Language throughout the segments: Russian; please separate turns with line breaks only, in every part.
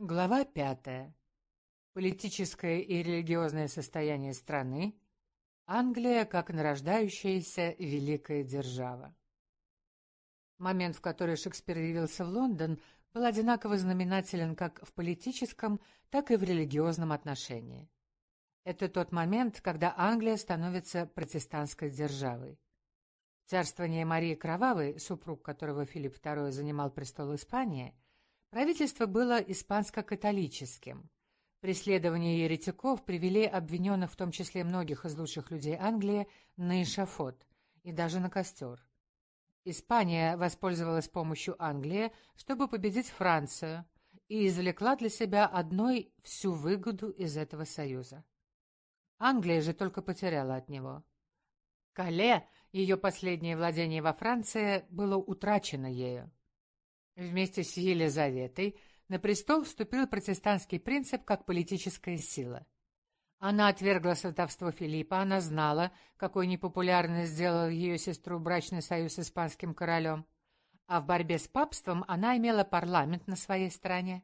Глава пятая. Политическое и религиозное состояние страны. Англия как нарождающаяся великая держава. Момент, в который Шекспир явился в Лондон, был одинаково знаменателен как в политическом, так и в религиозном отношении. Это тот момент, когда Англия становится протестантской державой. Царствование Марии Кровавой, супруг которого Филипп II занимал престол Испании, Правительство было испанско-католическим. Преследования еретиков привели обвиненных, в том числе многих из лучших людей Англии, на эшафот и даже на костер. Испания воспользовалась помощью Англии, чтобы победить Францию, и извлекла для себя одной всю выгоду из этого союза. Англия же только потеряла от него. Кале, ее последнее владение во Франции, было утрачено ею. Вместе с Елизаветой на престол вступил протестантский принцип как политическая сила. Она отвергла сватовство Филиппа, она знала, какой непопулярной сделал ее сестру брачный союз с испанским королем. А в борьбе с папством она имела парламент на своей стороне.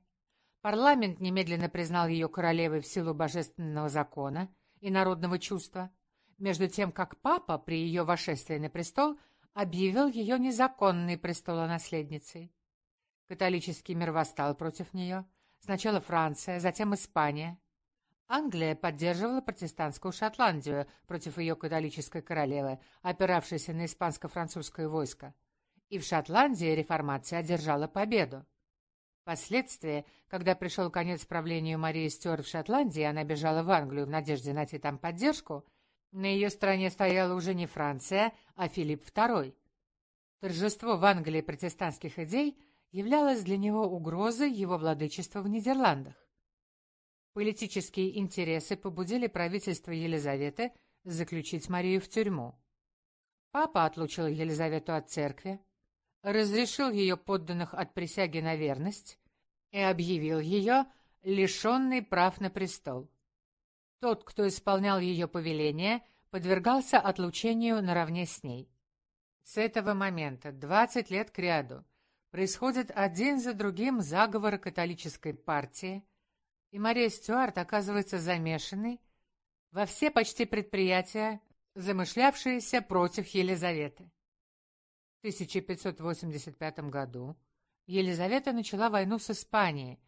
Парламент немедленно признал ее королевой в силу божественного закона и народного чувства, между тем как папа при ее вошествии на престол объявил ее незаконной престолонаследницей. Католический мир восстал против нее. Сначала Франция, затем Испания. Англия поддерживала протестантскую Шотландию против ее католической королевы, опиравшейся на испанско-французское войско. И в Шотландии реформация одержала победу. Впоследствии, когда пришел конец правлению Марии Стюарт в Шотландии, она бежала в Англию в надежде найти там поддержку, на ее стороне стояла уже не Франция, а Филипп II. Торжество в Англии протестантских идей – являлась для него угрозой его владычества в Нидерландах. Политические интересы побудили правительство Елизаветы заключить Марию в тюрьму. Папа отлучил Елизавету от церкви, разрешил ее подданных от присяги на верность и объявил ее лишенной прав на престол. Тот, кто исполнял ее повеление, подвергался отлучению наравне с ней. С этого момента, 20 лет кряду, происходят один за другим заговоры католической партии, и Мария Стюарт оказывается замешанной во все почти предприятия, замышлявшиеся против Елизаветы. В 1585 году Елизавета начала войну с Испанией,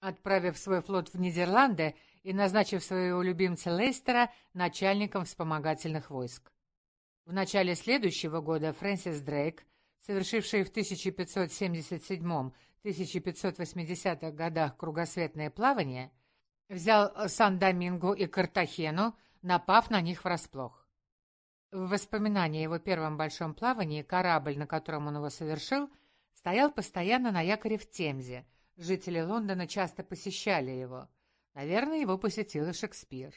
отправив свой флот в Нидерланды и назначив своего любимца Лейстера начальником вспомогательных войск. В начале следующего года Фрэнсис Дрейк совершивший в 1577-1580 годах кругосветное плавание, взял Сан-Доминго и Картахену, напав на них врасплох. В воспоминании о его первом большом плавании корабль, на котором он его совершил, стоял постоянно на якоре в Темзе. Жители Лондона часто посещали его. Наверное, его посетил и Шекспир.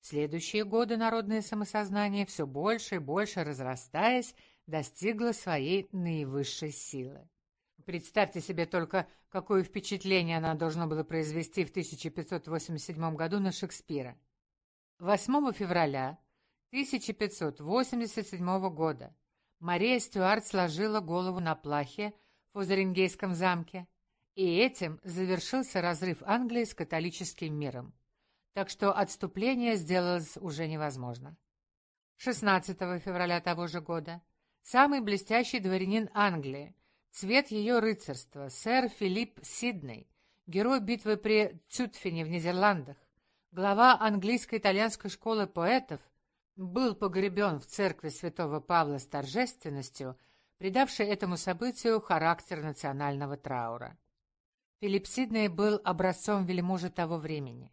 В следующие годы народное самосознание, все больше и больше разрастаясь, достигла своей наивысшей силы. Представьте себе только, какое впечатление она должна была произвести в 1587 году на Шекспира. 8 февраля 1587 года Мария Стюарт сложила голову на плахе в Фузерингейском замке, и этим завершился разрыв Англии с католическим миром. Так что отступление сделалось уже невозможно. 16 февраля того же года самый блестящий дворянин Англии, цвет ее рыцарства, сэр Филипп Сидней, герой битвы при Цютфене в Нидерландах, глава английско-итальянской школы поэтов, был погребен в церкви святого Павла с торжественностью, придавшей этому событию характер национального траура. Филипп Сидней был образцом вельможи того времени.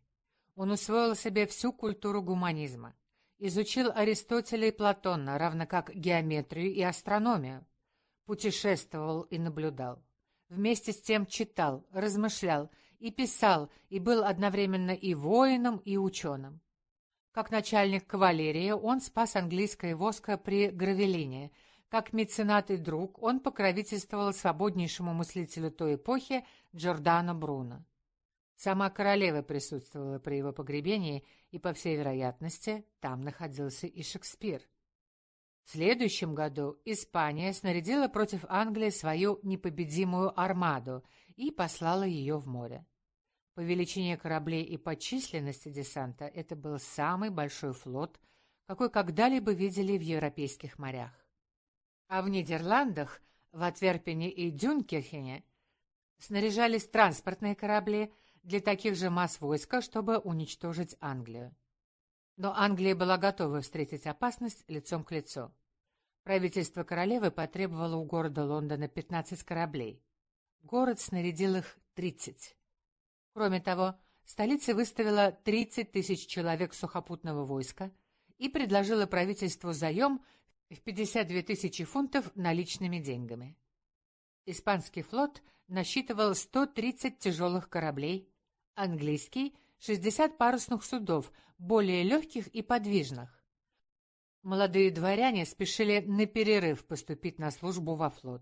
Он усвоил себе всю культуру гуманизма. Изучил Аристотеля и Платона, равно как геометрию и астрономию. Путешествовал и наблюдал. Вместе с тем читал, размышлял и писал, и был одновременно и воином, и ученым. Как начальник кавалерии он спас английское войско при Гравелине. Как меценат и друг он покровительствовал свободнейшему мыслителю той эпохи Джордано Бруно. Сама королева присутствовала при его погребении, и, по всей вероятности, там находился и Шекспир. В следующем году Испания снарядила против Англии свою непобедимую армаду и послала ее в море. По величине кораблей и по численности десанта это был самый большой флот, какой когда-либо видели в европейских морях. А в Нидерландах, в Антверпене и Дюнкерхене снаряжались транспортные корабли для таких же масс войска, чтобы уничтожить Англию. Но Англия была готова встретить опасность лицом к лицу. Правительство королевы потребовало у города Лондона 15 кораблей. Город снарядил их 30. Кроме того, столица выставила 30 тысяч человек сухопутного войска и предложила правительству заем в 52 тысячи фунтов наличными деньгами. Испанский флот насчитывал 130 тяжелых кораблей, английский — 60 парусных судов, более легких и подвижных. Молодые дворяне спешили на перерыв поступить на службу во флот.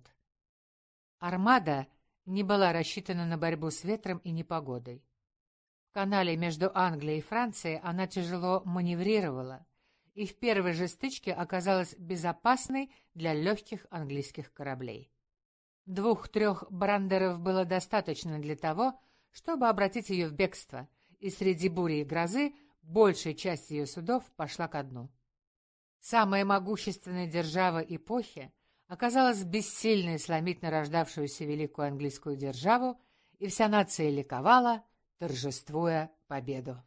Армада не была рассчитана на борьбу с ветром и непогодой. В канале между Англией и Францией она тяжело маневрировала и в первой же стычке оказалась безопасной для легких английских кораблей. Двух-трех брандеров было достаточно для того, чтобы обратить ее в бегство, и среди бури и грозы большая часть ее судов пошла ко дну. Самая могущественная держава эпохи оказалась бессильной сломить нарождавшуюся великую английскую державу, и вся нация ликовала, торжествуя победу.